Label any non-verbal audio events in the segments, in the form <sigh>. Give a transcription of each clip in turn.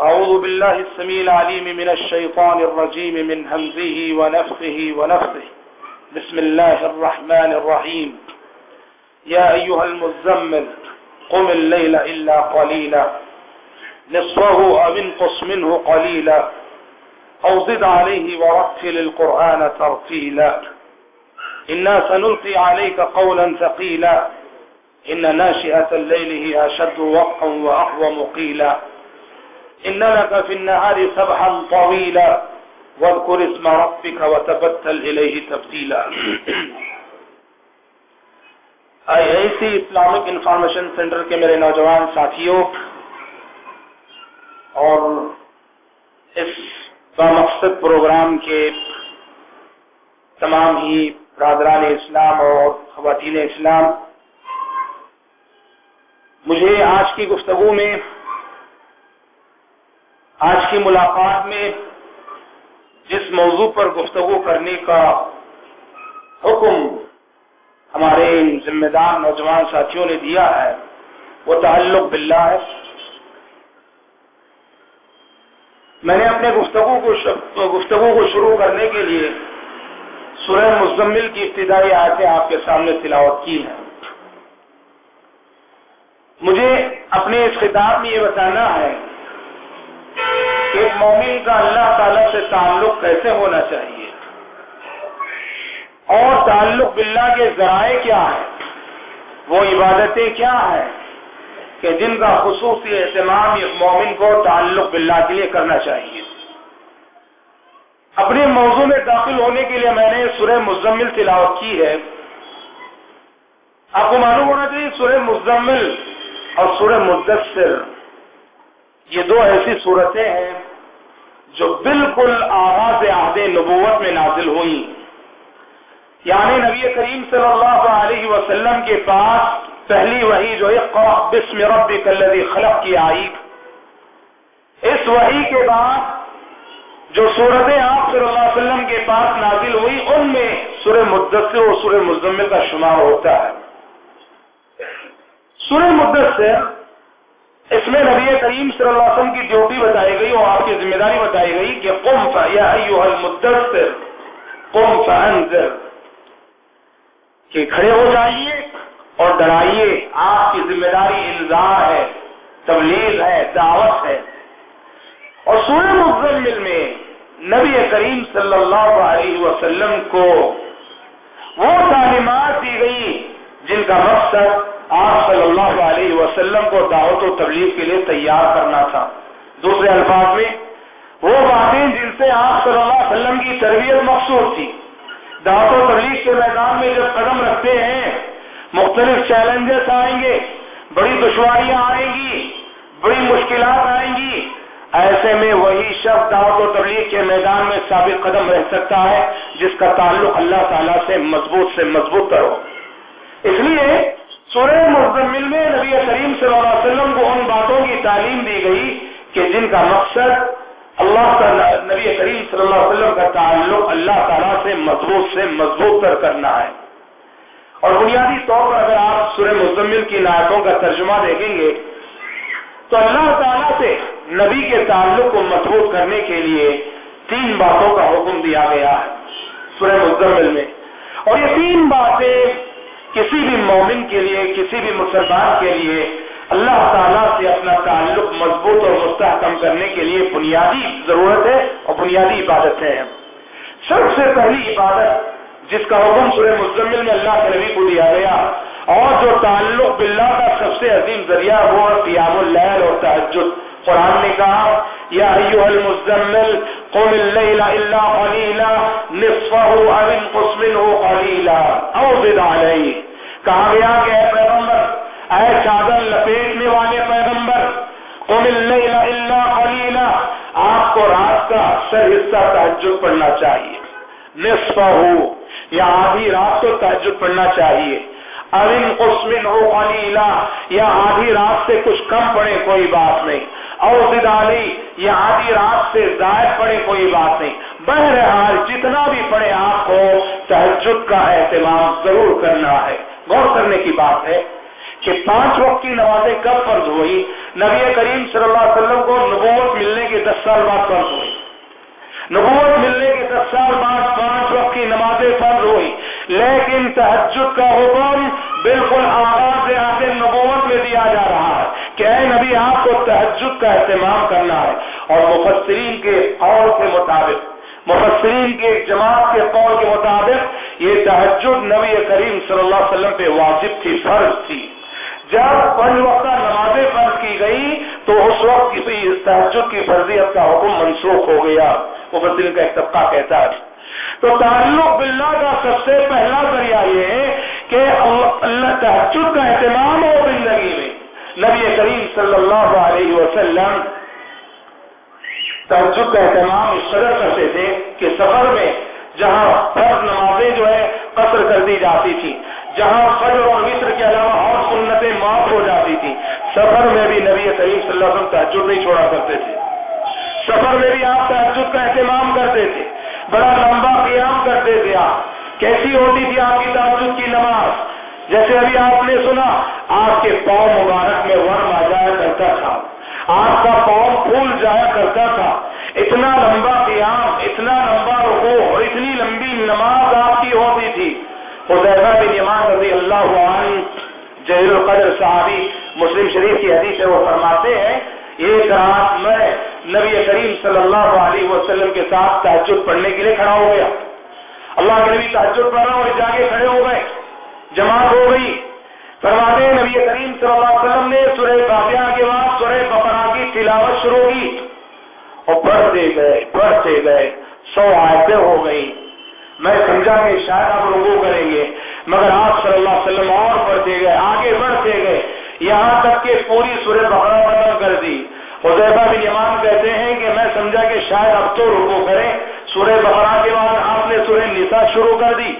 أعوذ بالله السميع العليم من الشيطان الرجيم من همزه ونفخه ونفخه. بسم الله الرحمن الرحيم. يا أيها المزمل، قم الليل إلا قليلا. نصفه أو انقص منه قليلا. أو زد عليه ورتل القرآن ترتيلا. إنا سنلقي عليك قولا ثقيلا. إن ناشئة الليل هي أشد وقعا وأقوم قيلا إن لك في النهار سبحا طويلا واذكر اسم ربك وتبتل إليه تبتيلا I <coughs> I C Islamic information centre کے میرے نوجوان ساتھیوں اور اس بامقصد پروگرام کے تمام ہی برادران اسلام اور خواتین اسلام، مجھے آج کی گفتگو میں آج کی ملاقات میں جس موضوع پر گفتگو کرنے کا حکم ہمارے ذمہ دار نوجوان ساتھیوں نے دیا ہے، وہ تعلق باللہ ہے۔ میں نے اپنے گفتگو کو گفتگو کو شروع کرنے کے لیے سورہ مزمل کی ابتدائی آیتیں آپ کے سامنے تلاوت کی ہیں۔ مجھے اپنے اس خطاب میں یہ بتانا ہے ایک مومن کا اللہ تعالی سے تعلق کیسے ہونا چاہیے؟ اور تعلق باللہ کے ذرائع کیا ہے؟ وہ عبادتیں کیا ہیں؟ کہ جن کا خصوصی اہتمام ایک مومن کو تعلق باللہ کے لیے کرنا چاہیے۔ اپنے موضوع میں داخل ہونے کے لیے میں نے سورہ مزمل تلاوت کی ہے۔ آپ کو معلوم ہونا چاہیے سورہ مزمل اور سورہ مدثر۔ یہ دو ایسی صورتیں ہیں جو بالکل آغاز عہد نبوت میں نازل ہوئی۔ یعنی نبی کریم صلی اللہ علیہ وسلم کے پاس پہلی وحی جو بسم ربک الذی خلق کی آئی۔ اس وحی کے بعد جو صورتیں آپ صلی اللہ علیہ وسلم کے پاس نازل ہوئی، ان میں سورہ مدثر اور سورہ مزمل کا شمار ہوتا ہے۔ سورہ مدثر اس میں نبی کریم صلی اللہ علیہ وسلم کی ڈیوٹی بتائی گئی اور آپ کی ذمہ داری بتائی گئی کہ قم یا المدثر، قم فانذر کہ کھڑے ہو جائیے اور ڈرائیے۔ آپ کی ذمہ داری انذار ہے، تبلیغ ہے، دعوت ہے۔ اور سورہ مزمل میں نبی کریم صلی اللہ علیہ وسلم کو وہ تعلیمات دی گئی جن کا مقصد آپ صلی اللہ علیہ وسلم کو دعوت و تبلیغ کے لیے تیار کرنا تھا۔ دوسرے الفاظ میں، وہ باتیں جن سے آپ صلی اللہ علیہ وسلم کی تربیت مقصود تھی۔ دعوت و تبلیغ کے میدان میں جب قدم رکھتے ہیں، مختلف چیلنجز آئیں گے، بڑی دشواریاں آئیں گی، بڑی مشکلات آئیں گی، ایسے میں وہی شخص دعوت و تبلیغ کے میدان میں ثابت قدم رہ سکتا ہے، جس کا تعلق اللہ تعالیٰ سے مضبوط سے مضبوط کرو۔ اس لیے سورہ مزمل میں نبی کریم صلی اللہ علیہ وسلم کو ان باتوں کی تعلیم دی گئی کہ جن کا مقصد اللہ تعالیٰ نبی کریم صلی اللہ علیہ وسلم کا تعلق اللہ تعالیٰ سے مضبوط سے مضبوط کر کرنا ہے۔ اور بنیادی طور پر اگر آپ سورہ مزمل کی نایتوں کا ترجمہ دیکھیں گے، تو اللہ تعالیٰ سے نبی کے تعلق کو مضبوط کرنے کے لیے تین باتوں کا حکم دیا گیا ہے سورہ مزمل میں۔ اور یہ تین باتیں کسی بھی مومن کے لیے، کسی بھی مسلمان کے لیے اللہ تعالیٰ سے اپنا تعلق مضبوط اور مستحکم کرنے کے لیے بنیادی ضرورت ہے اور بنیادی عبادت ہے۔ سب سے پہلی عبادت جس کا حکم سورہ مزمل میں اللہ کے نبی کو دیا گیا اور جو تعلق باللہ کا سب سے عظیم ذریعہ وہ قیام اللیل اور تحجد قرآن نے کہا، یا ایوہ المزمل، قم اللیل الا قلیلا، نصفہ او انقص منہ قلیلا، او زد علیہ۔ کہا گیا کہ اے پیغمبر، اے چادر لپیٹنے والے پیغمبر، قم اللیل الا قلیلا، آپ کو رات کا اکثر حصہ تحجد پڑھنا چاہیے۔ نصفہ یا آدھی رات کو تحجد پڑھنا چاہیے۔ ارن قسمن ہو قلیلا، یا آدھی رات سے کچھ کم پڑے کوئی بات نہیں۔ اور علی یا آدھی رات سے زائد پڑے کوئی بات نہیں۔ بہرحال جتنا بھی پڑے آپ کو تحجد کا اہتمام ضرور کرنا ہے۔ غور کرنے کی بات ہے کہ پانچ وقت کی نمازیں کب فرض ہوئی؟ نبی کریم صلی اللہ علیہ وسلم کو نبوت ملنے کے دس سال بعد فرض ہوئی۔ نبوت ملنے کے دس سال بعد پانچ وقت کی نمازیں فرض ہوئی۔ لیکن تحجد کا حکم بالکل آغاز آتے نبوت میں دیا جا رہا ہے کہ اے نبی، آپ کو تحجد کا اہتمام کرنا ہے اور مفسرین کے قول کے مطابق، مفسرین کے جماعت کے قول کے مطابق یہ تحجد نبی کریم صلی اللہ علیہ وسلم پہ واجب تھی، فرض تھی۔ جب پنج وقت نمازیں فرض کی گئی تو اس وقت کسی تحجد کی فرضیت کا حکم منسوخ ہو گیا۔ مفسرین کا ایک طبقہ کہتا ہے۔ تو تعلق باللہ کا سب سے پہلا ذریعہ یہ ہے کہ اللہ تحجد کا اہتمام ہو زندگی میں۔ نبی کریم صلی اللہ علیہ وسلم تحجد کا اہتمام اس قدر کرتے تھے کہ سفر میں جہاں فرض نمازیں جو ہے قصر کر دی جاتی تھی جہاں فجر اور مصر کے علاوہ اور سنتیں معاف ہو جاتی تھی سفر میں بھی نبی کریم صلی اللہ علیہ وسلم تحجد نہیں چھوڑا کرتے تھے۔ سفر میں بھی آپ تحجد کا اہتمام کرتے تھے۔ بڑا لمبا قیام کرتے تھے آپ۔ کیسی ہوتی تھی آپ کی تحجد کی نماز؟ جیسے ابھی آپ نے سنا، آپ کے پاؤں مبارک میں ورم آ جایا کرتا تھا۔ آپ کا پاؤں پھول جایا کرتا تھا۔ اتنا لمبا قیام، اتنا لمبا رکو اور اتنی لمبی نماز آپ کی ہوتی تھی۔ حضیفہ بن یمان رضی اللہ عنہ جہل القدر صحابی، مسلم شریف کی حدیث ہے، وہ فرماتے ہیں ایک رات میں نبی کریم صلی اللہ علیہ وسلم کے ساتھ تحجد پڑھنے کے لیے کھڑا ہو گیا۔ اللہ کے نبی تحجد پڑھ رہا اور جاگے کھڑے ہو گئے۔ جماعت ہو گئی۔ فرماتے ہیں نبی کریم صلی اللہ علیہ وسلم نے سورہ فاتحہ کے بعد سورہ بقرہ کی تلاوت شروع کی۔ اور پڑھتے گئے پڑھتے گئے۔ سو آیتیں ہو گئی میں سمجھا کہ شاید آپ رکو کریں گے، مگر آپ صلی اللہ علیہ وسلم اور پڑھتے گئے، آگے بڑھتے گئے۔ یہاں تک کہ پوری سورہ بقرہ ختم کر دی۔ حضیبہ بن یمان کہتے ہیں کہ میں سمجھا کہ شاید اب تو رکو کریں۔ سورہ بقرہ کے بعد آپ نے سورہ نساء شروع کر دی۔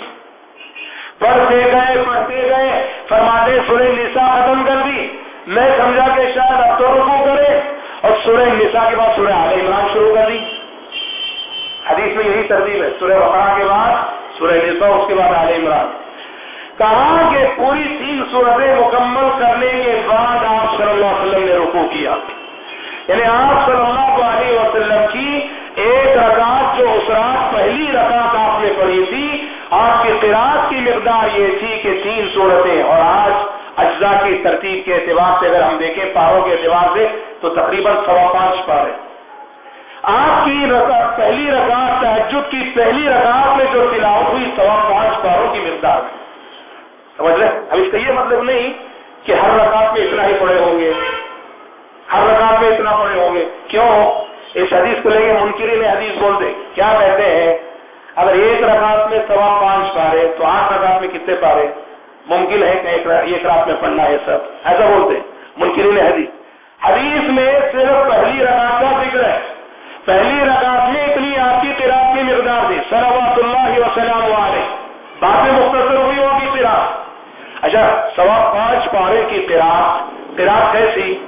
ترتیب ہے، سورہ بقرہ کے بعد، سورہ نساء، اس کے بعد عال عمران۔ کہا کہ پوری تین صورتیں مکمل کرنے کے بعد آپ صلی اللہ علیہ وسلم نے رکو کیا۔ یعنی آپ صلی اللہ علیہ وسلم کی ایک رکعت جو اس رات پہلی رکعت آپ نے پڑھی تھی، آپ کی قرآن کی مقدار یہ تھی کہ تین صورتیں۔ اور آج اجزاء کی ترتیب کے اعتبار سے اگر ہم دیکھیں، پاروں کے اعتبار سے، تو تقریباً سوا پانچ پارے۔ آپ کی رکعت پہلی رکعت تحجد کی پہلی رکعت میں جو تلاوت ہوئی سوا پانچ پاروں کی مقدار میں۔ سمجھ رہے؟ اب اس کا یہ مطلب نہیں کہ ہر رکعت میں اتنا ہی پڑے ہوں گے۔ ہر رکعت میں اتنا پڑے ہوں گے۔ کیوں؟ اس حدیث کو لے کے منکری نے حدیث بول دے کیا کہتے ہیں؟ اگر ایک رکعت میں سوا پانچ پارے، تو آٹھ رکعت میں کتنے پارے؟ ممکن ہے کہ ایک رات میں پڑھنا ہے سب۔ ایسا بولتے منکری نے حدیث۔ حدیث میں صرف پہلی رکعت کا ذکر ہے۔ صلوات اللہ وسلم علیہ میں مختصر ہوئی ہوگی تیراک اچھا سوا پانچ پارے کی تیراک تیراک کیسی؟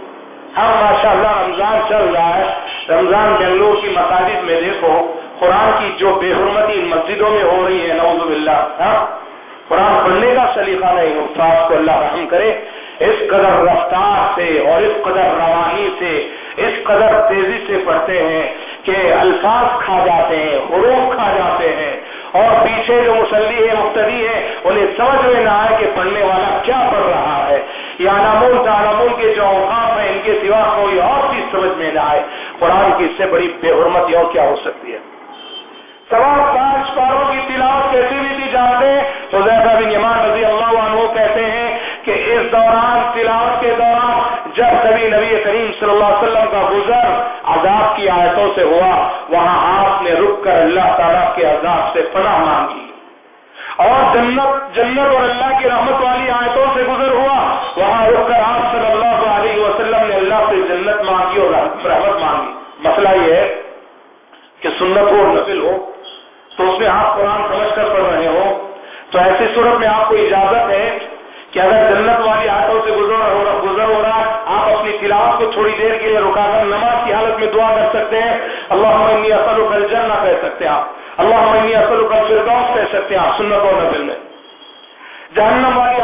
ہم ماشاء اللہ رمضان چل رہا ہے۔ رمضان بنگلور کی مساجد میں دیکھو، قرآن کی جو بے حرمتی مسجدوں میں ہو رہی ہے نوز باللہ ہاں؟ قرآن پڑھنے کا سلیقہ نہیں استاد کو اللہ رحم کرے۔ اس قدر رفتار سے اور اس قدر روانی سے، اس قدر تیزی سے پڑھتے ہیں کہ الفاظ کھا جاتے ہیں، حروف کھا جاتے ہیں۔ اور پیچھے جو مسلی ہے مختری ہے، انہیں سمجھ میں نہ آئے کہ پڑھنے والا کیا پڑھ رہا ہے۔ یا نامول تعلمول کے جو اوقات ہیں، ان کے سوا کوئی اور چیز سمجھ میں نہ آئے۔ قرآن کی اس سے بڑی بے حرمتی اور کیا ہو سکتی ہے؟ سوا پانچ پاروں کی تلاوت کیسی بھی تھی جانتے ہیں تو زیادہ بن یمان رضی اللہ عنہ کہتے ہیں کہ اس دوران، تلاوت کے دوران جب کبھی نبی کریم صلی اللہ علیہ وسلم کا گزر، عذاب کی آیتوں سے ہوا، وہاں آپ نے رک کر اللہ تعالیٰ کے عذاب سے پناہ مانگی اور جنت جنت اور اللہ کی رحمت والی آیتوں سے گزر ہوا، وہاں رک کر آپ صلی اللہ علیہ وسلم نے اللہ سے جنت مانگی اور رحمت مانگی۔ مسئلہ یہ ہے کہ سنت ہو نفل ہو، تو اس میں آپ قرآن سمجھ کر پڑھ رہے ہو تو ایسی صورت میں آپ کو اجازت ہے کہ اگر جنت والی آٹوں سے گزر ہو رہا گزر ہو رہا آپ اپنی تلاوت کو تھوڑی دیر کے لیے رکا کر نماز کی حالت میں دعا کر سکتے ہیں۔ اللہ عمنی اصل و کل جنہ کہہ سکتے ہیں آپ۔ اللہ عمنی اصل و کل فردوس کہہ سکتے ہیں آپ۔ سنت و نظر میں۔ جہنم والی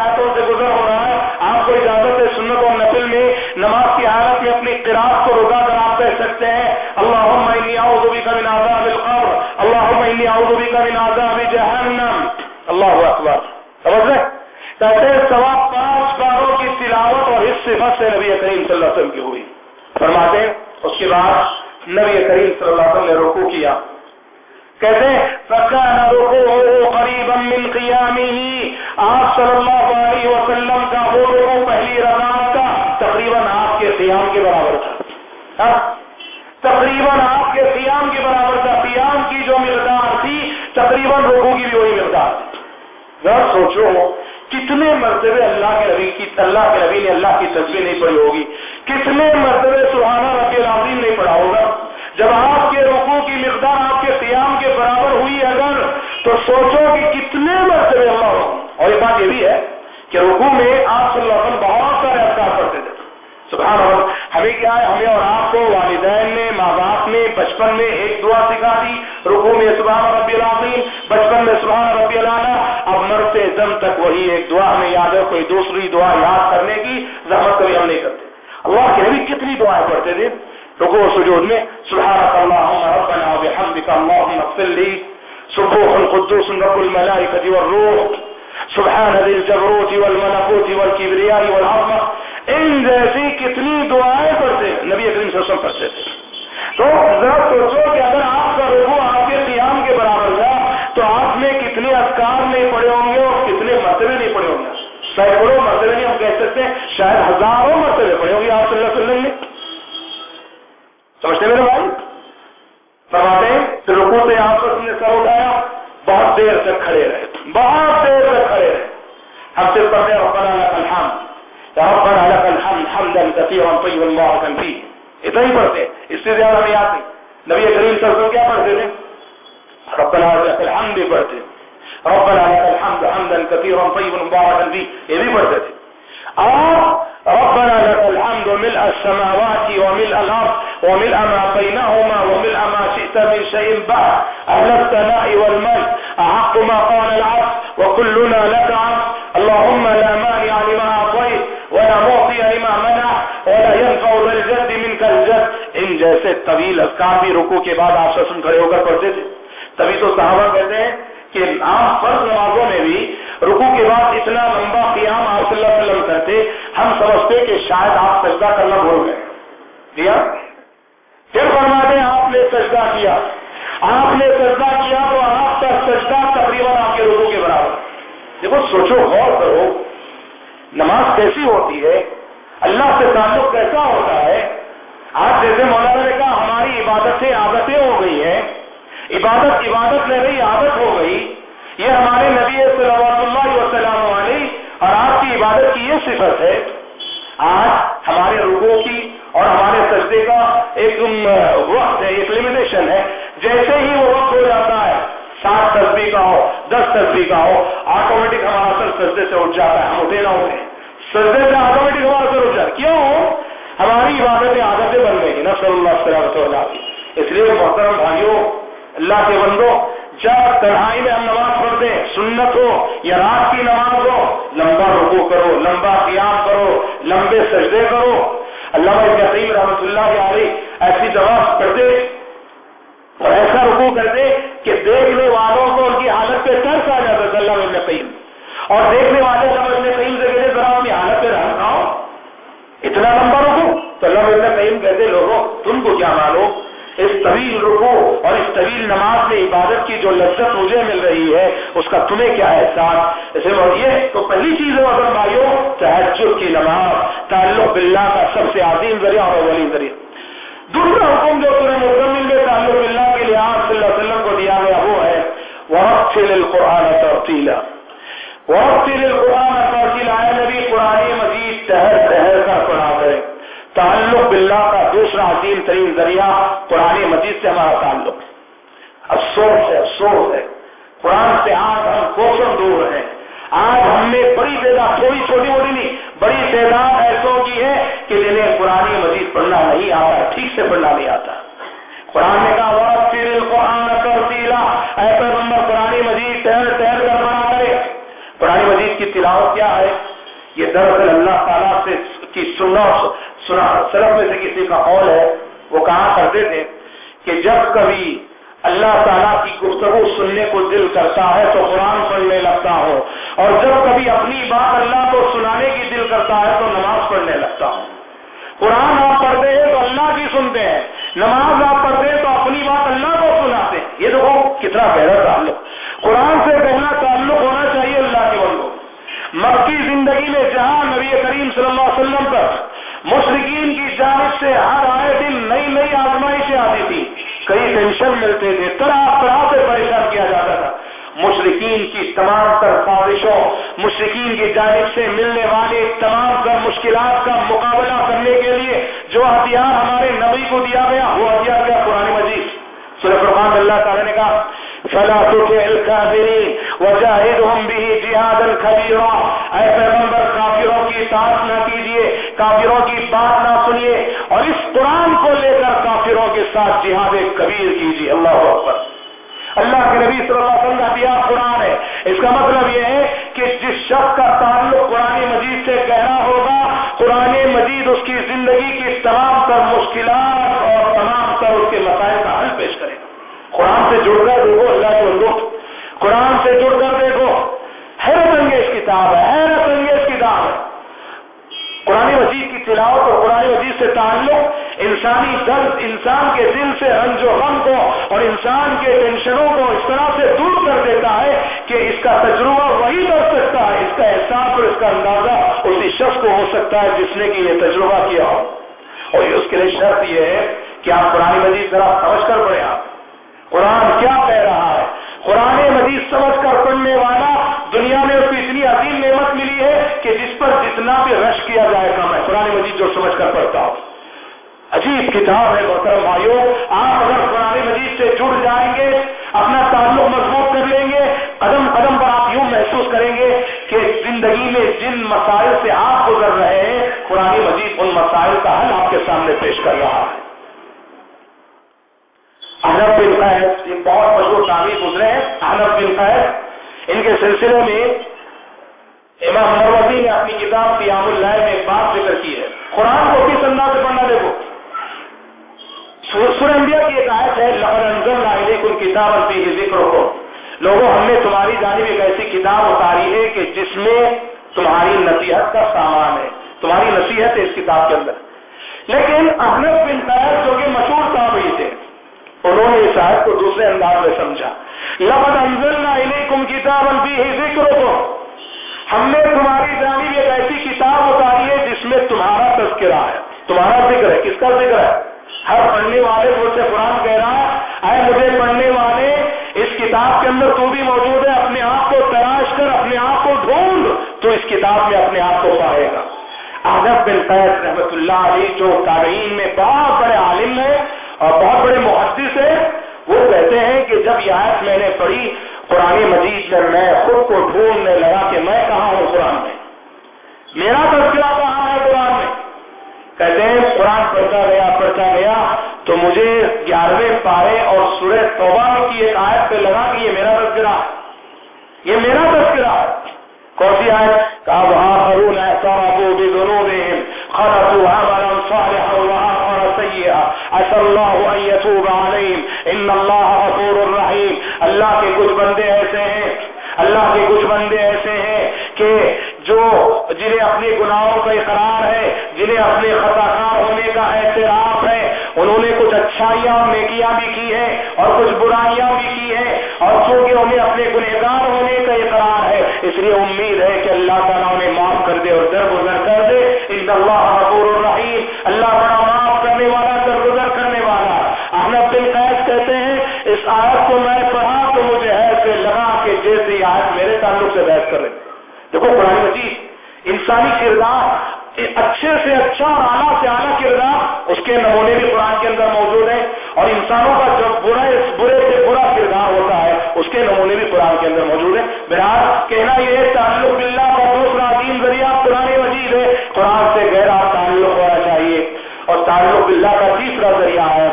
صلی اللہ علیہ وسلم کی ہوئی۔ فرماتے ہیں، اس کے بعد نبی کریم صلی اللہ علیہ وسلم نے رکو کیا۔ کہتے ہیں قریب من قیامی ہی آپ صلی اللہ علیہ وسلم کا وہ رکو پہلی رمضان کا تقریباً آپ کے قیام کے برابر تھا۔ ہاں؟ تقریباً آپ کے قیام کے برابر تھا۔ قیام کی جو مقدار تھی، تقریباً رکو کی بھی وہی مقدار تھی۔ سوچو کتنے مرتبے اللہ کے نبی کی اللہ کے نبی نے اللہ کی تصویر نہیں پڑی ہوگی؟ کتنے مرتبے سبحان وہی ایک دعا ہمیں یاد ہے کوئی دوسری دعا یاد کرنے کی زحمت کبھی ہم نہیں کرتے اللہ کے نبی کتنی دعائیں پڑھتے تھے رکو سجود میں سبحان اللہم ربنا وبحمدک اللہم اغفر لی سبوح القدوس رب الملائکة والروح سبحان ذی الجبروت والملکوت والکبریاء والعظمہ ان جیسی کتنی دعائیں پڑھتے نبی اکریم صلی اللہ علیہ وسلم پڑھتے تھے تو ذرا سوچو کہ اگر آپ کا رخو آپ کے قیام کے برابر تھا تو آپ نے کتنے افکار نہیں پڑے ہوں گے اور کتنے مرتبے نہیں پڑے ہوں گے سینکڑوں مرتبے نہیں ہم کہہ سکتے ہیں شاید ہزاروں مرتبے پڑے ہوں گے آپ صلی اللہ علیہ وسلم نے سمجھتے میرے بھائی فرماتے ہیں پھر رکو سے آپ نے سر اٹھایا بہت دیر تک کھڑے رہے بہت دیر تک کھڑے رہے ہم صرف پڑھتے ہیں ربنا الحمد ربنا لك الحمد حمدا كثيرا طيبا مباركا فيه اتنا ہی پڑھتے اس سے زیادہ نہیں آتے۔ نبی کریم صلی اللہ کیا پڑھتے تھے؟ ربنا لك الحمد پڑھتے ربنا لك الحمد حمدا كثيرا طيبا مباركا فيه یہ بھی پڑھتے تھے۔ اور ربنا لك الحمد ملء السماوات وملء الارض وملء ما بينهما وملء ما شئت من شيء بعد۔ اهل الثناء والمجد احق ما قال العبد وكلنا لك عبد۔ اللهم لا مانع لما اعطيت ولا معطي لما منع ولا جیسے طویل اذکار بھی رکو کے بعد آپ سسن کھڑے ہو کر پڑھتے تھے۔ تبھی تو صحابہ کہتے ہیں کہ عام فرض نمازوں میں بھی رکو کے بعد اتنا لمبا قیام آپ صلی اللہ علیہ وسلم کرتے، ہم سمجھتے کہ شاید آپ سجدہ کرنا بھول گئے۔ دیا؟ پھر فرماتے آپ نے سجدہ کیا۔ آپ نے سجدہ کیا تو آپ کا سجدہ تقریباً آپ کے رکو کے برابر۔ دیکھو، سوچو، غور کرو۔ نماز کیسی ہوتی ہے؟ اللہ سے تعلق کیسا ہوتا ہے؟ آج جیسے مولانا نے کہا، ہماری عبادتیں عادتیں ہو گئی ہیں۔ عبادت عبادت میں رہی، عادت ہو گئی۔ یہ ہمارے نبی صلی اللہ وسلم علیہ اور آپ کی عبادت کی یہ صفت ہے۔ آج ہمارے روگوں کی اور ہمارے سجدے کا ایک وقت ہے، ایک لمیٹیشن ہے۔ جیسے ہی وہ وقت ہو جاتا ہے، سات تصویر کا ہو، دس تصویر کا ہو آٹومیٹک ہمارا سر سجدے سے اٹھ جاتا ہے، ہم اٹھے نہ اٹھے سجدے سے آٹومیٹک ہمارا سر اٹھ جاتا ہے۔ کیوں؟ ہماری عبادتیں عادتیں بن گئی نا صلی اللہ علیہ اس لیے محترم بھائیوں، اللہ کے بندو جب کڑھائی میں ہم نماز پڑھتے سنت ہو یا رات کی نماز ہو، لمبا رکو کرو، لمبا قیام کرو، لمبے سجدے کرو۔ اللہ قیم رحمۃ اللہ کے علی ایسی دوا کرتے اور ایسا رکو کرتے کہ دیکھنے والوں کو ان کی حالت پہ ترس آ جاتا تھا اللہ قیم اور دیکھنے والے تم کو کیا معلوم؟ اس طویل رکو اور اس طویل نماز میں عبادت کی جو لذت مجھے مل رہی ہے، اس کا تمہیں کیا احساس؟ اسے یہ تو پہلی چیز ہے اگر بھائیوں تحجد کی نماز، تعلق باللہ کا سب سے عظیم ذریعہ اور ولی ذریعہ۔ دوسرا حکم جو تمہیں مکمل میں تعلق باللہ کے لحاظ صلی اللہ علیہ وسلم کو دیا گیا وہ ہے وقت القرآن ترتیلا وقت القرآن ترتیلا نبی، قرآن سنا سلف میں سے کسی کا قول ہے، وہ کہا کرتے تھے کہ جب کبھی اللہ تعالیٰ کی گفتگو سننے کو دل کرتا ہے تو قرآن پڑھنے لگتا ہو، اور جب کبھی اپنی بات اللہ کو سنانے کی دل کرتا ہے تو نماز پڑھنے لگتا ہوں قرآن آپ پڑھتے ہیں تو اللہ کی سنتے ہیں، نماز آپ پڑھتے ہیں تو اپنی بات اللہ کو سناتے ہیں۔ یہ دیکھو کتنا بہتر تعلق۔ قرآن سے پہلا تعلق ہونا چاہیے اللہ کے بندوں مکی زندگی میں جہاں نبی کریم صلی اللہ علیہ وسلم پر مشرقین کی جانب سے ہر آئے دن نئی نئی آزمائشیں آتی تھی کئی ٹینشن ملتے تھے، طرح طرح سے پریشان کیا جاتا تھا۔ مشرقین کی تمام تر خواہشوں مشرقین کی جانب سے ملنے والے تمام تر مشکلات کا مقابلہ کرنے کے لیے جو ہتھیار ہمارے نبی کو دیا گیا، وہ ہتھیار کیا؟ قرآن مجید۔ سورہ فرمان اللہ تعالیٰ نے کہا، فلا تطع الكافرين وجاهدهم به جهادا كبيرا اے پیغمبر اطاعت نہ کیجیے کافروں کی بات نہ سنیے اور اس قرآن کو لے کر کافروں کے ساتھ جہاد کبیر کیجیے اللہ اکبر۔ اللہ کے نبی صلی اللہ علیہ وسلم کا دیا قرآن ہے۔ اس کا مطلب یہ ہے کہ جس شخص کا تعلق قرآن مجید سے گہرا ہوگا، قرآن مجید اس کی زندگی کی تمام تر مشکلات اور تمام تر اس کے مسائل کا حل پیش کرے گا۔ قرآن سے جڑ کر دیکھو اللہ کے بندو قرآن سے جڑ کر دیکھو حیرت انگیز کتاب ہے حیرت انگیز کتاب ہے قرآن مجید کی تلاوت اور قرآن مجید سے تعلق انسانی درد انسان کے دل سے رنج و غم کو اور انسان کے ٹینشنوں کو اس طرح سے دور کر دیتا ہے کہ اس کا تجربہ وہی کر سکتا ہے، اس کا احساس اور اس کا اندازہ اسی شخص کو ہو سکتا ہے جس نے کہ یہ تجربہ کیا ہو۔ اور اس کے لیے شرط یہ ہے کہ آپ قرآن مجید ذرا سمجھ کر پڑے آپ۔ قرآن کیا کہہ رہا ہے؟ قرآن مجید سمجھ کر پڑھنے والا عجیب کتاب ہے محترم بھائیوں آپ اگر قرآن مجید سے جڑ جائیں گے، اپنا تعلق مضبوط کر لیں گے، قدم قدم پر آپ یوں محسوس کریں گے کہ زندگی میں جن مسائل سے آپ گزر رہے ہیں، قرآن مجید ان مسائل کا حل آپ کے سامنے پیش کر رہا ہے۔ احنف بن قید، یہ بہت مشہور تعمیر گزرے ہیں، احنف بن قید، ان کے سلسلے میں امام مروزی نے اپنی کتاب قیام اللہ میں ایک بات ذکر کی ہے۔ قرآن کو کس انداز سے پڑھنا دیکھو؟ سور انبیاء کی ایک آیت ہے، لقد انزلنا الیکم کتابا فیہ ذکرکم۔ لوگوں، ہم نے تمہاری جانب ایک ایسی کتاب اتاری ہے کہ جس میں تمہاری نصیحت کا سامان ہے۔ تمہاری نصیحت ہے اس کتاب کے اندر۔ لیکن احنف بن قید جو کہ مشہور تابعی تھے، انہوں نے اس آیت کو دوسرے انداز میں سمجھا۔ لقد انزلنا الیکم کتابا فیہ ذکرکم۔ ہم نے تمہاری جانب ایک ایسی کتاب اتاری ہے جس میں تمہارا تذکرہ ہے۔ تمہارا ذکر ہے، کس کا ذکر ہے؟ ہر پڑھنے والے مجھ سے قرآن کہہ رہا ہے مجھے پڑھنے والے، اس کتاب کے اندر تو بھی موجود ہے، اپنے آپ کو تلاش کر، اپنے آپ کو ڈھونڈ، تو اس کتاب میں اپنے آپ کو پائے گا آدب بن قید رحمت اللہ علی جو تابعین میں بہت بڑے عالم ہیں اور بہت بڑے محدث ہیں، وہ کہتے ہیں کہ جب یہ آیت میں نے پڑھی، قرآن مجید میں میں خود کو ڈھونڈنے لگا کہ میں کہاں ہوں قرآن میں۔ میرا تذکرہ کہاں ہے قرآن میں؟ کہتے ہیں قرآن پڑھتا گیا پڑھتا گیا تو مجھے گیارہویں پارے اور سورہ توبہ کی ایک آیت پہ لگا کہ یہ میرا تذکرہ یہ میرا تذکرہ کون سی آیت کہا آخرون اعترفوا بذنوبهم خلقوا عملا صالحا واخر سيئا عسى الله ان يتوب عليهم ان الله غفور رحيم اللہ کے کچھ بندے ایسے ہیں اللہ کے کچھ بندے ایسے ہیں کہ جو جنہیں اپنے گناہوں کا اقرار ہے جنہیں اپنے خطا کار ہونے کا اعتراف ہے انہوں نے کچھ اچھائیاں اور نیکیاں بھی کی ہیں اور کچھ برائیاں بھی کی ہیں اور چونکہ انہیں اپنے گنہگار ہونے کا اقرار ہے، اس لیے امید ہے کہ اللہ تعالیٰ انہیں معاف کر دے اور درگزر کر دے۔ ان اللہ حقور الرحیم، اللہ بڑا معاف کرنے والا، درگزر کرنے والا۔ احمد بن قید کہتے ہیں، اس آیت کو میں پڑھا تو مجھے ایسے لگا کہ جیسے آیت میرے تعلق سے بحث کر رہے دیکھو قرآن مجید، انسانی کردار اچھے سے اچھا اور اعلیٰ سے اعلیٰ کردار اس کے نمونے بھی قرآن کے اندر موجود ہیں اور انسانوں کا جو برا برے سے برا کردار ہوتا ہے، اس کے نمونے بھی قرآن کے اندر موجود ہیں۔ بہرحال، کہنا یہ ہے، تعلق اللہ کا دوسرا دین ذریعہ قرآن مجید ہے۔ قرآن سے گہرا تعلق ہونا چاہیے۔ اور تعلق اللہ کا تیسرا ذریعہ ہے۔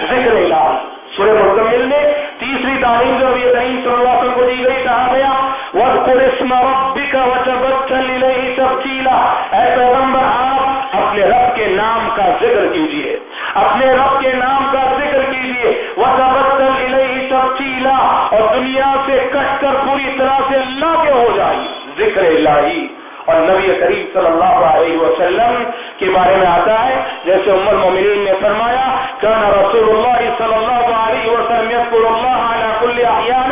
ذکر اللہ۔ سورہ مکمل میں تیسری تعلیم جو یہ صلی اللہ علیہ وسلم کو دی گئی، کہا گیا وَذْكُرِ اسْمَ رَبِّكَ ذکر کیجیے اپنے رب کے نام کا ذکر کیجیے وَتَبَتَّلْ إِلَيْهِ تَبْتِيلًا اور دنیا سے کٹ کر پوری طرح سے اللہ کے ہو جائیے ذکر الہی۔ اور نبی کریم صلی اللہ علیہ وسلم کے بارے میں آتا ہے، جیسے ام المومنین نے فرمایا، کان رسول اللہ صلی اللہ علیہ وسلم یذکر اللہ علی کل احیان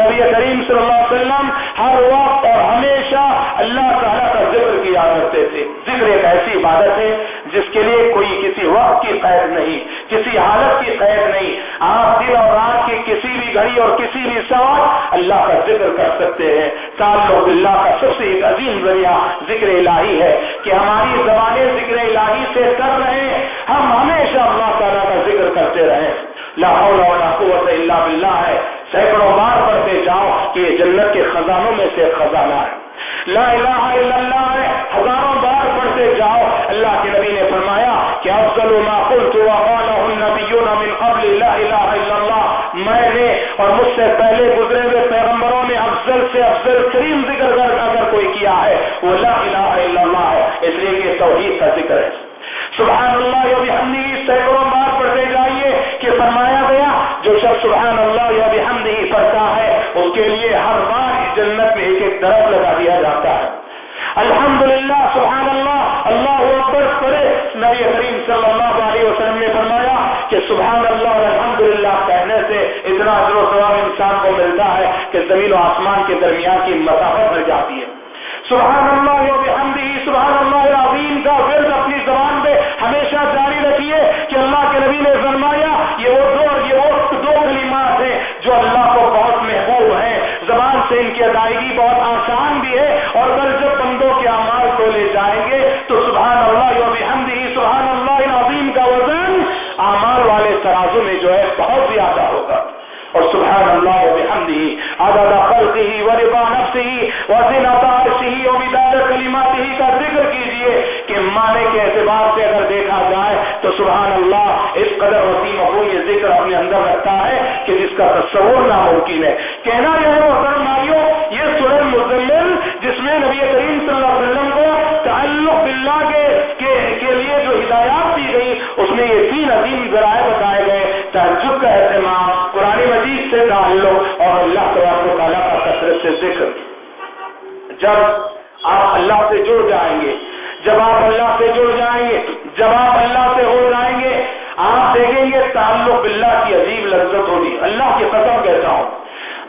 نبی کریم صلی اللہ علیہ وسلم ہر وقت اور ہمیشہ اللہ تعالیٰ کا ذکر کیا کرتے تھے۔ ذکر ایک ایسی عبادت ہے جس کے لیے کوئی کسی وقت کی قید نہیں، کسی حالت کی قید نہیں۔ آپ دن اور رات کی کسی بھی گھڑی اور کسی بھی سوال اللہ کا ذکر کر سکتے ہیں۔ تعلق اللہ کا سب سے ایک عظیم ذریعہ ذکر الہی ہے کہ ہماری زبانیں ذکر الہی سے کر رہے ہیں۔ ہم ہمیشہ اللہ تعالیٰ کا ذکر کرتے رہیں لاہور قوت اللہ باللہ ہے۔ سینکڑوں بار پڑھتے جاؤ کہ یہ جنت کے خزانوں میں سے خزانہ ہے۔ لا الہ الا اللہ ہے۔ ہزاروں بار جاؤ۔ اللہ کے نبی نے فرمایا کہ افضل ما قلت وقاله النبيون من قبل لا الہ الا اللہ۔ میں نے اور مجھ سے پہلے گزرے ہوئے پیغمبروں نے افضل سے افضل ترین ذکر اگر کوئی کیا ہے، وہ لا الہ الا اللہ ہے۔ اس لیے کہ توحید کا ذکر ہے۔ سبحان اللہ یہ بھی سینکڑوں بار پڑھتے جائیے کہ فرمایا گیا، جو شخص سبحان اللہ یا بھی ہم پڑھتا ہے، اس کے لیے ہر بار جنت میں ایک ایک درخت لگا دیا جاتا ہے۔ الحمد للہ سبحان اللہ کہ سبحان اللہ اور الحمد للہ کہنے سے اتنا ادر و ثواب انسان کو ملتا ہے کہ زمین و آسمان کے درمیان کی مسافت بڑھ جاتی ہے۔ سبحان اللہ یو بحمدی سبحان اللہ عظیم کا ورد اپنی زبان پہ ہمیشہ جاری رکھیے کہ اللہ کے نبی نے فرمایا، یہ وہ دو یہ وہ دو کلمات ہیں جو اللہ کو بہت محبوب ہیں۔ زبان سے ان کی ادائیگی بہت آسان بھی ہے اور کل جب بندوں کے اعمال کو لے جائیں گے تو سبحان اللہ یو بحمدی سبحان اللہ عظیم کا وزن اعمال والے ترازو میں جو ہے بہت زیادہ ہوگا اور سبحان اللہ بحمدہ عدد خلقه ورضا نفسه وزنة عرشه ومداد کلماته کا ذکر کیجیے کہ معنی کے اعتبار سے اگر دیکھا جائے تو سبحان اللہ اس قدر وسیع مفہوم یہ ذکر اپنے اندر رکھتا ہے کہ جس کا تصور ناممکن ہے۔ کہنا یہ ہے محترم بھائیوں یہ سورہ مزمل جس میں نبی کریم صلی اللہ علیہ وسلم کو تعلق باللہ کے, کے, کے لیے جو ہدایات دی گئی اس میں یہ تین عظیم ذرائع بتائے گئے۔ تحجب کا اہتمام قرآن مجید سے تعلق اور اللہ تبارک تعالیٰ کا کثرت سے ذکر۔ اللہ کی قسم کہتا ہوں۔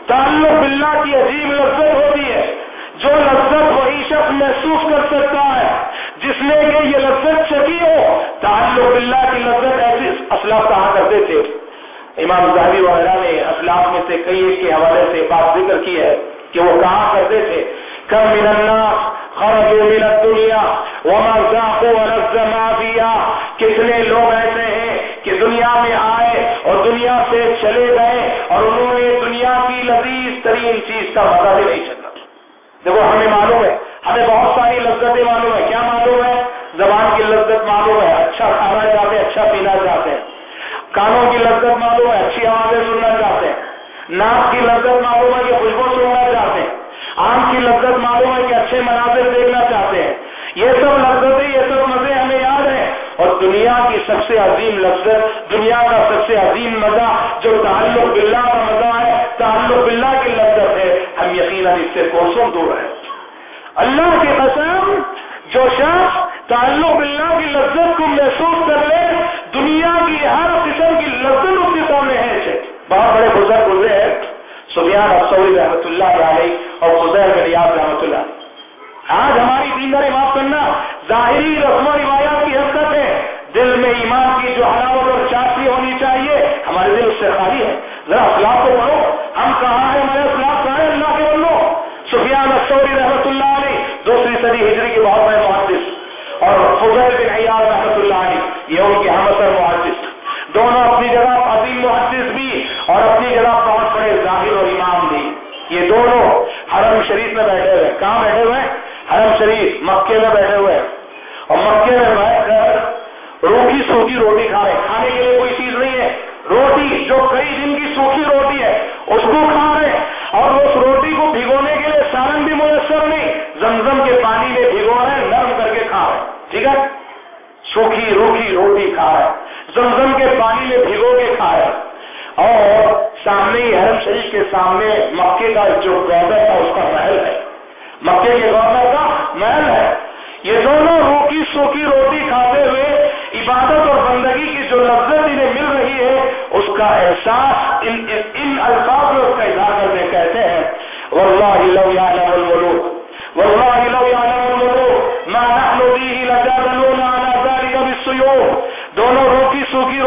تعلق باللہ کی عجیب لذت ہوتی ہے۔ جو لذت وہی شخص محسوس کر سکتا ہے، جس میں کہ یہ لذت چکی ہو، تعلق باللہ کی لذت ایسی اسلاف کہا کرتے تھے؟ امام زہبی وغیرہ نے اسلاف میں سے کئی کے حوالے سے بات ذکر کی ہے کہ وہ کہا کرتے تھے۔ کم من الناس خرجوا من الدنیا وما ذاقوا ولذ ما فيها۔ کتنے لوگ ہیں سے چلے گئے اور انہوں نے دنیا کی لذیذ ترین چیز کا مزہ بھی نہیں چکا دیکھو، ہمیں معلوم ہے، ہمیں بہت ساری لذتیں معلوم ہے کیا معلوم ہے زبان کی لذت معلوم ہے اچھا کھانا چاہتے اچھا پینا کانوں کی لذت معلوم ہے اچھی آوازیں سننا چاہتے ہیں ناک کی لذت معلوم ہے کہ خوشبو سننا چاہتے ہیں آنکھ کی لذت معلوم ہے کہ اچھے مناظر دیکھنا چاہتے ہیں یہ سب لذتیں یہ سب مزے ہمیں یاد ہیں اور دنیا کی سب سے عظیم لذت دنیا کا سب سے عظیم مزہ جو تعلق باللہ کا مزہ ہے، تعلق باللہ کی لذت ہے۔ ہم یقیناً اس سے کوسوں دور ہیں۔ اللہ کی قسم، جو شخص تعلق باللہ کی لذت کو محسوس کر لے، دنیا کی ہر قسم کی لذت اس کے سامنے ہے۔ بہت بڑے بزرگ گزرے ہیں، سفیان افسوری رحمۃ اللہ علیہ اور خزیر ریاض رحمۃ اللہ آج ہماری دینداری معاف کرنا ظاہری رسم و روایات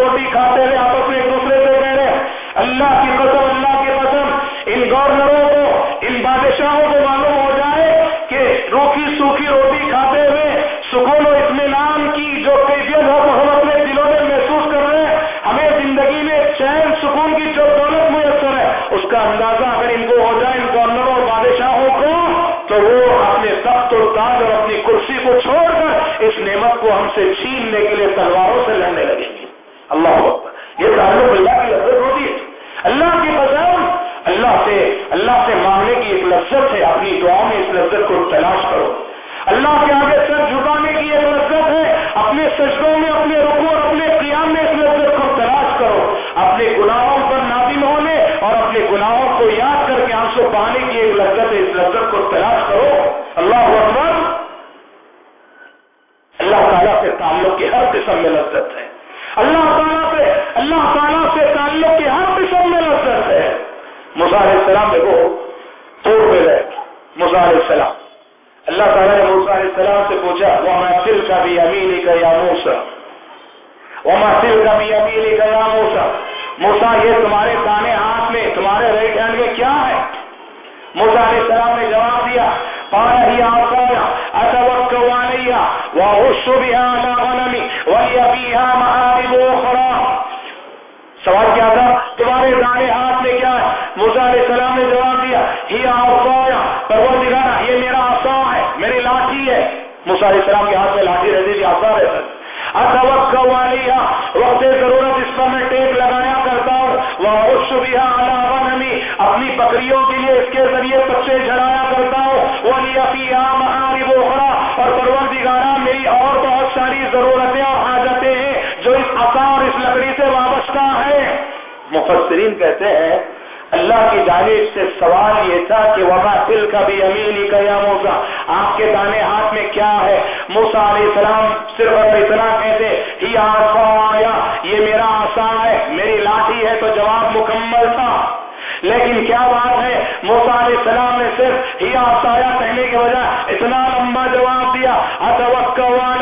روٹی کھاتے ہوئے آپس میں ایک دوسرے سے کہہ رہے اللہ کی قسم، اللہ کی قسم، ان گورنروں کو، ان بادشاہوں کو معلوم ہو جائے کہ روکی سوکھی روٹی کھاتے ہوئے سکون و اطمینان کی جو کیفیت ہو تو ہم اپنے دلوں میں محسوس کر رہے ہیں، ہمیں زندگی میں چین، سکون کی جو دولت میسر ہے، اس کا اندازہ اگر ان کو ہو جائے، ان گورنروں اور بادشاہوں کو، تو وہ اپنے تخت اور تاج اور اپنی کرسی کو چھوڑ کر اس نعمت کو ہم سے چھیننے کے لیے تلواروں سے لڑنے لگیں گے اللہ یہ تعلق اللہ کی لذت ہوتی ہے اللہ کی قسم اللہ سے اللہ سے مانگنے کی ایک لذت ہے اپنی دعاؤں میں اس لذت کو تلاش کرو۔ اللہ کے آگے سر جھکانے کی ایک لذت ہے۔ اپنے سجدوں میں، اپنے رکو اور اپنے قیام میں اس لذت کو تلاش کرو۔ اپنے گناہوں پر نادم ہونے اور اپنے گناہوں کو یاد کر کے آنسو پانے کی ایک لذت ہے۔ اس لذت کو تلاش کرو اللہ اکبر اللہ تعالیٰ سے تعلق کی ہر قسم میں لذت ہے اللہ تعالیٰ سے اللہ تعالیٰ سے تعلق کی ہر قسم میں لذت ہے علیہ السلام دیکھو توڑ پہ گئے علیہ السلام اللہ تعالیٰ نے علیہ السلام سے پوچھا وہ دل کا بھی امین کا یا موسا وہ دل کا بھی امین کا موسا موسا یہ تمہارے دانے ہاتھ میں، تمہارے رائٹ ہینڈ میں کیا ہے؟ موسا علیہ السلام نے جواب دیا، قال هي عصايا اتوكل عليها واهش بها على غنمي ولي فيها مآرب اخرى. سوال کیا تھا؟ تمہارے دانے ہاتھ میں کیا ہے؟ موسا علیہ السلام نے جواب دیا، ہی آسایا پرور دکھانا یہ میرا آسا ہے، میری لاٹھی ہے۔ موسا علیہ السلام کے ہاتھ میں لاٹھی رہتی تھی آسا رہتا اتوکا والی وقت ضرورت اس پر میں ٹیپ لگایا کرتا ہوں۔ وہ شبیہ نمی اپنی بکریوں کے لیے اس کے ذریعے بچے جھڑایا کرتا ہوں۔ وہ اور پرور دگارا میری اور بہت ساری ضرورتیں اور حاجتیں ہیں جو اس اثا اور اس لکڑی سے وابستہ ہے مفسرین کہتے ہیں اللہ کی جانب سے سوال یہ تھا کہ وبا دل کا بھی امین کا یا موسا آپ کے دانے ہاتھ میں کیا ہے؟ موسا علیہ السلام صرف اتنا کہتے، ہی آسا یہ میرا آسا ہے، میری لاٹھی ہے تو جواب مکمل تھا. لیکن کیا بات ہے؟ موسا علیہ السلام نے صرف ہی آسایا کہنے کے وجہ اتنا لمبا جواب دیا اتوقع بھائیو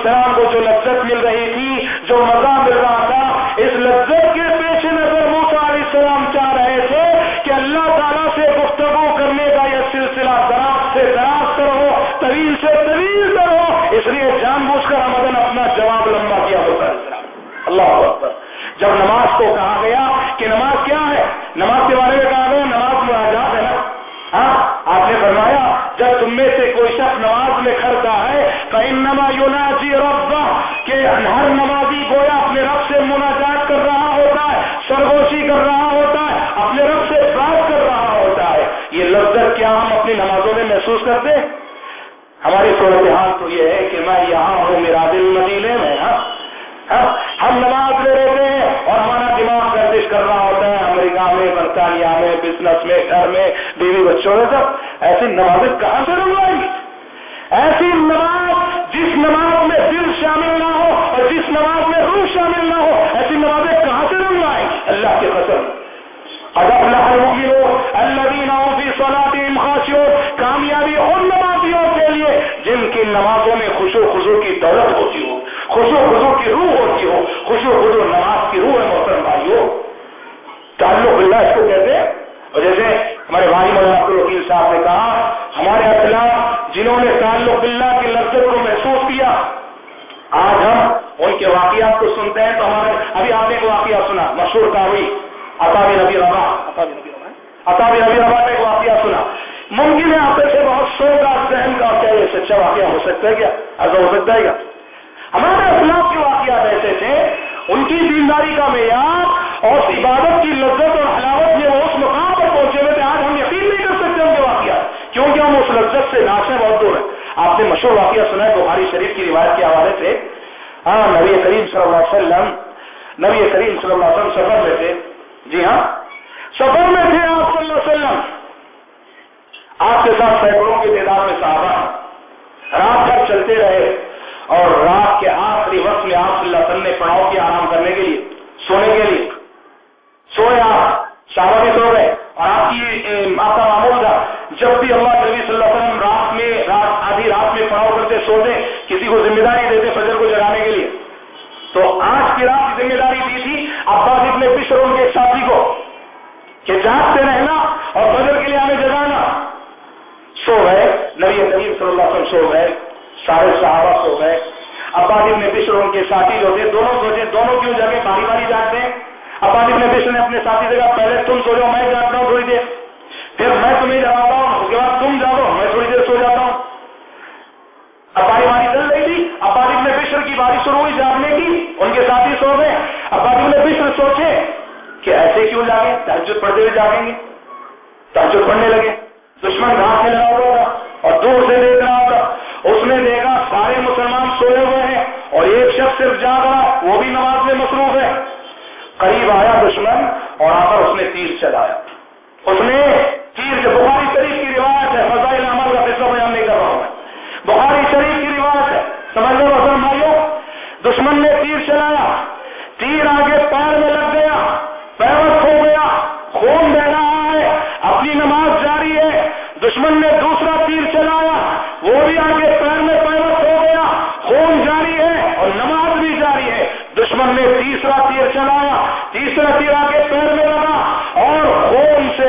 السلام کو جو لذت مل رہی تھی، جو مزہ مل رہا تھا، اس لذت کے پیش نظر موسا علیہ السلام چاہ رہے تھے کہ اللہ تعالیٰ سے گفتگو کرنے کا یہ سلسلہ دراز سے دراز کرو طویل سے طویل کرو اس لیے جان بوجھ کر ہم اپنا جواب لمبا دشمن نے تیر چلایا، تیر آگے پیر میں لگ گیا پیرس ہو گیا، خون بہ رہا ہے، اپنی نماز جاری ہے، دشمن نے دوسرا تیر چلایا، وہ بھی آگے پیر میں پیرس ہو گیا، خون جاری ہے اور نماز بھی جاری ہے۔ دشمن نے تیسرا تیر چلایا، تیسرا تیر آگے پیر میں لگا اور خون سے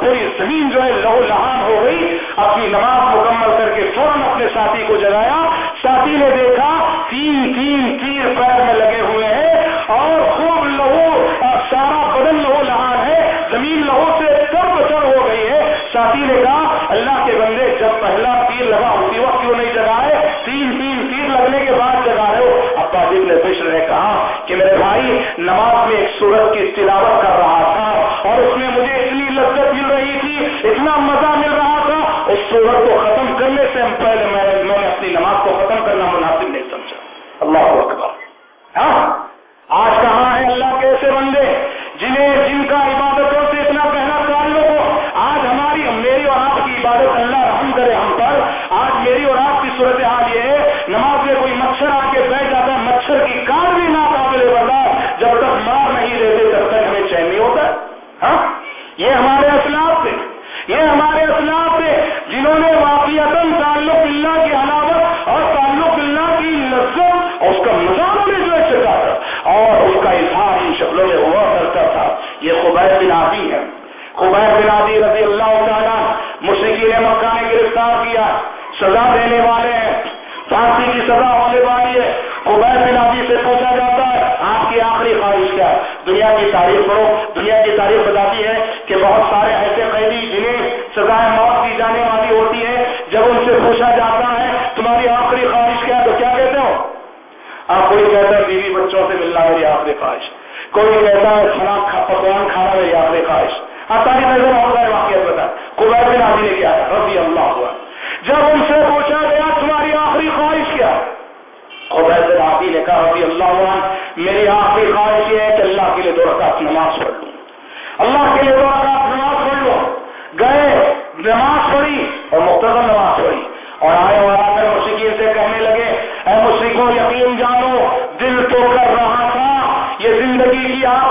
پوری زمین جو ہے لہو لہان ہو گئی۔ اپنی نماز مکمل کر کے فوراً اپنے ساتھی کو جلایا۔ ساتھی نے دیکھا تین تین تیر پیر میں لگے ہوئے ہیں اور خوب لہو سارا بدن لہو لہان ہے۔ زمین لہو سے تر بچر ہو گئی ہے۔ ساتھی نے کہا، اللہ کے بندے، جب پہلا تیر لگا اسی وقت کیوں نہیں جگا ہے تین تین تیر لگنے کے بعد جگا رہے ہو۔ ابا جی نے مشر نے کہا کہ میرے بھائی، نماز میں ایک سورج کی تلاوت کر رہا تھا اور اس میں مجھے اتنی لذت مل رہی تھی، اتنا مزہ مل رہا تھا۔ اس سورج کو ختم کرنے سے پہلے میں نے اپنی نماز کو ختم کرنا مناسب نہیں اللہ بھائی بنافی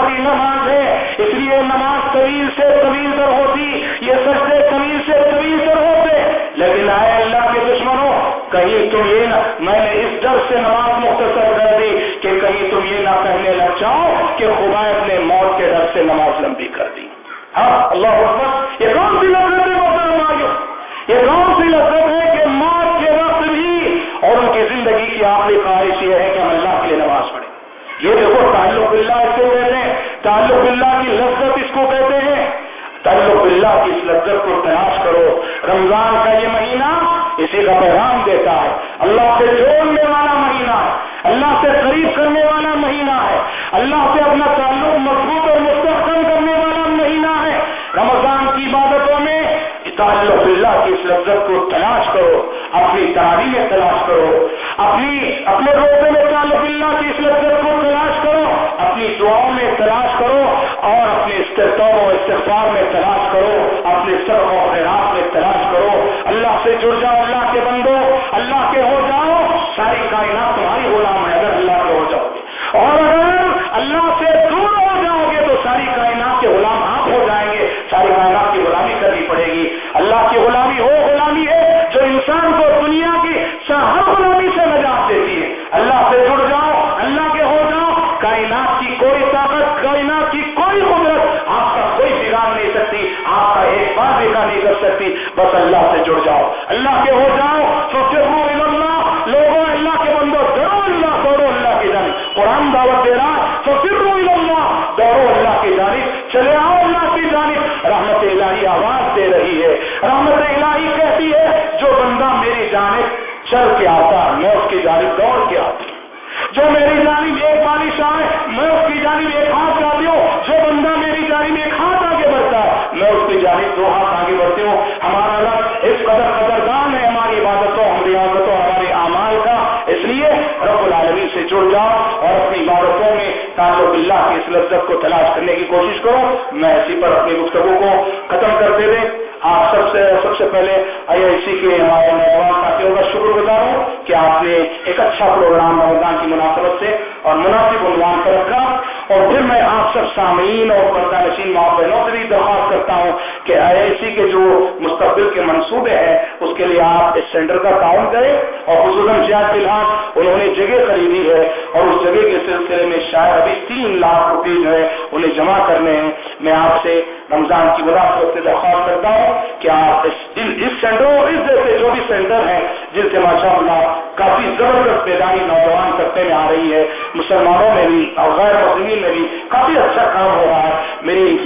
آخری نماز ہے اس لیے نماز طویل سے استغفار میں تلاش کرو، اپنے سب و خیرات میں تلاش کرو۔ اللہ سے جڑ جاؤ، اللہ کے بندو، اللہ کے ہو جاؤ، ساری کائنات اللہ سے جڑ جاؤ۔ اللہ کے ہو جاؤ تو پھر اللہ لوگوں اللہ کے بندو، ڈرو اللہ، دوڑو اللہ کی جانب قرآن دعوت دے رہا تو پھر اللہ دوڑو اللہ کی جانب آئی ہمارے نوجوان ساتھیوں کا شکر گزار ہوں کہ آپ نے ایک اچھا پروگرام رمضان کی مناسبت سے اور مناسب عنوان پر رکھا اور پھر میں آپ سب سامعین اور پردہ نشین ماں بہنوں سے بھی درخواست کرتا ہوں کہ آئی آئی سی کے جو مستقبل کے منصوبے ہیں، اس کے لیے آپ اس سینٹر کا تعاون کریں اور خصوصاً فی الحال انہوں نے جگہ خریدی ہے اور اس جگہ کے سلسلے میں شاید ابھی تین لاکھ روپے جو ہے انہیں جمع کرنے ہیں۔ میں آپ سے رمضان کی مناسبت سے درخواست کرتا ہوں کہ آپ اس سینٹروں اس جیسے جو بھی سینٹر ہیں، جن سے ماشاء اللہ کافی زبردست بیداری نوجوان سطح میں آ رہی ہے، مسلمانوں میں بھی اور غیر مسلمین میں بھی کافی اچھا کام ہو رہا ہے۔ میری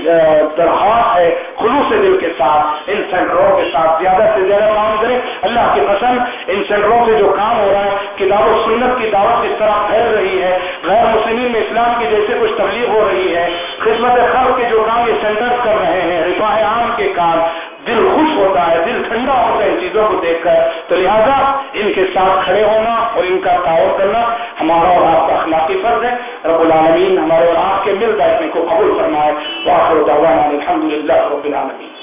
درخواست ہے خلوص دل کے ساتھ، ان سینٹروں کے ساتھ زیادہ سے زیادہ کام کریں۔ اللہ کی پسند ان سینٹروں سے جو کام ہو رہا ہے، کتاب و سنت کی دعوت اس طرح پھیل رہی ہے۔ غیر مسلمین میں اسلام کی جیسے کچھ تبلیغ ہو رہی ہے خدمت خلق کے جو کام یہ سینٹر کر رہے ہیں، رفاہ عام کے کام، دل خوش ہوتا ہے، دل ٹھنڈا ہوتا ہے ان چیزوں کو دیکھ کر۔ تو لہٰذا ان کے ساتھ کھڑے ہونا اور ان کا تعاون کرنا ہمارا اور آپ کا اخلاقی فرض ہے۔ رب العالمین ہمارے اور آپ کے مل بیٹھنے کو قبول فرمائے۔ واخر دعوانا الحمد للہ رب العالمین۔